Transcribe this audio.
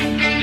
Bye.